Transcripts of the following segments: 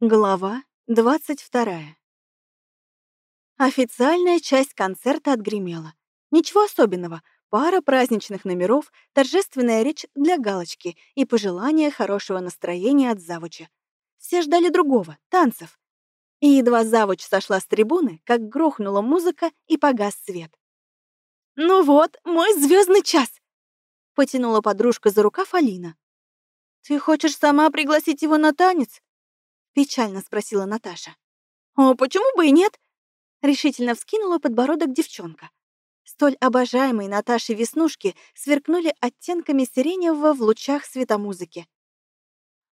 Глава 22. Официальная часть концерта отгремела. Ничего особенного. Пара праздничных номеров, торжественная речь для галочки и пожелание хорошего настроения от завуча. Все ждали другого — танцев. И едва завуч сошла с трибуны, как грохнула музыка и погас свет. «Ну вот, мой звездный час!» — потянула подружка за рукав Алина. «Ты хочешь сама пригласить его на танец?» Печально спросила Наташа. «О, почему бы и нет?» Решительно вскинула подбородок девчонка. Столь обожаемые Наташей веснушки сверкнули оттенками сиреневого в лучах светомузыки.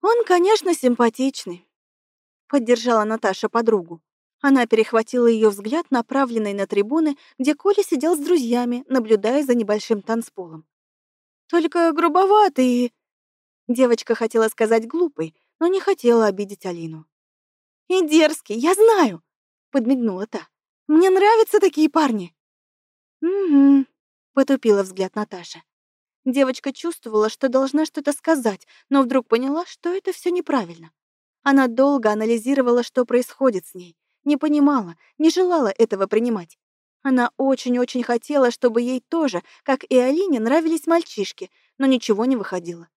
«Он, конечно, симпатичный», — поддержала Наташа подругу. Она перехватила ее взгляд, направленный на трибуны, где Коля сидел с друзьями, наблюдая за небольшим танцполом. «Только грубоватый и...» Девочка хотела сказать глупый, но не хотела обидеть Алину. «И дерзкий, я знаю!» — подмигнула та. «Мне нравятся такие парни!» «Угу», — потупила взгляд Наташа. Девочка чувствовала, что должна что-то сказать, но вдруг поняла, что это все неправильно. Она долго анализировала, что происходит с ней, не понимала, не желала этого принимать. Она очень-очень хотела, чтобы ей тоже, как и Алине, нравились мальчишки, но ничего не выходило.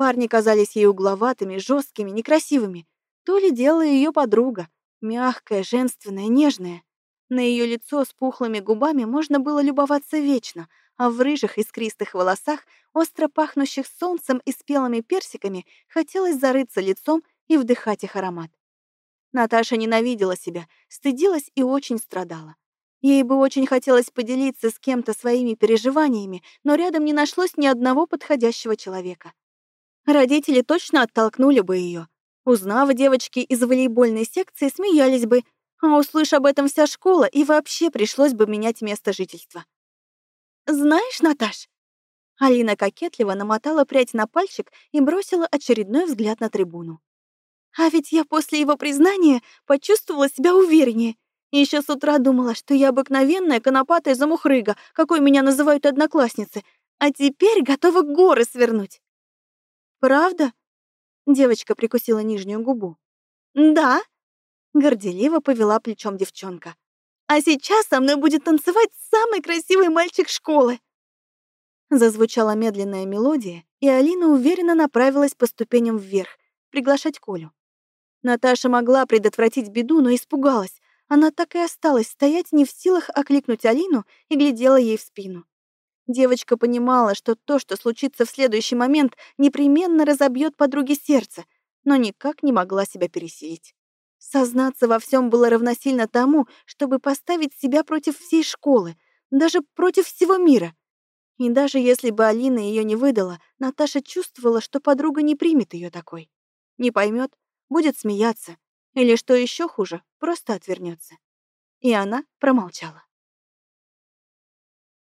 Парни казались ей угловатыми, жесткими, некрасивыми. То ли делала ее подруга, мягкая, женственная, нежная. На ее лицо с пухлыми губами можно было любоваться вечно, а в рыжих искристых волосах, остро пахнущих солнцем и спелыми персиками, хотелось зарыться лицом и вдыхать их аромат. Наташа ненавидела себя, стыдилась и очень страдала. Ей бы очень хотелось поделиться с кем-то своими переживаниями, но рядом не нашлось ни одного подходящего человека. Родители точно оттолкнули бы ее. Узнав девочки из волейбольной секции, смеялись бы, а услышь об этом вся школа, и вообще пришлось бы менять место жительства. «Знаешь, Наташ?» Алина кокетливо намотала прядь на пальчик и бросила очередной взгляд на трибуну. «А ведь я после его признания почувствовала себя увереннее. Еще с утра думала, что я обыкновенная конопатая замухрыга, какой меня называют одноклассницы, а теперь готова горы свернуть». «Правда?» Девочка прикусила нижнюю губу. «Да», — горделиво повела плечом девчонка. «А сейчас со мной будет танцевать самый красивый мальчик школы». Зазвучала медленная мелодия, и Алина уверенно направилась по ступеням вверх, приглашать Колю. Наташа могла предотвратить беду, но испугалась. Она так и осталась стоять не в силах окликнуть Алину и глядела ей в спину. Девочка понимала, что то, что случится в следующий момент, непременно разобьет подруге сердце, но никак не могла себя пересилить. Сознаться во всем было равносильно тому, чтобы поставить себя против всей школы, даже против всего мира. И даже если бы Алина ее не выдала, Наташа чувствовала, что подруга не примет ее такой. Не поймет, будет смеяться, или, что еще хуже, просто отвернется. И она промолчала.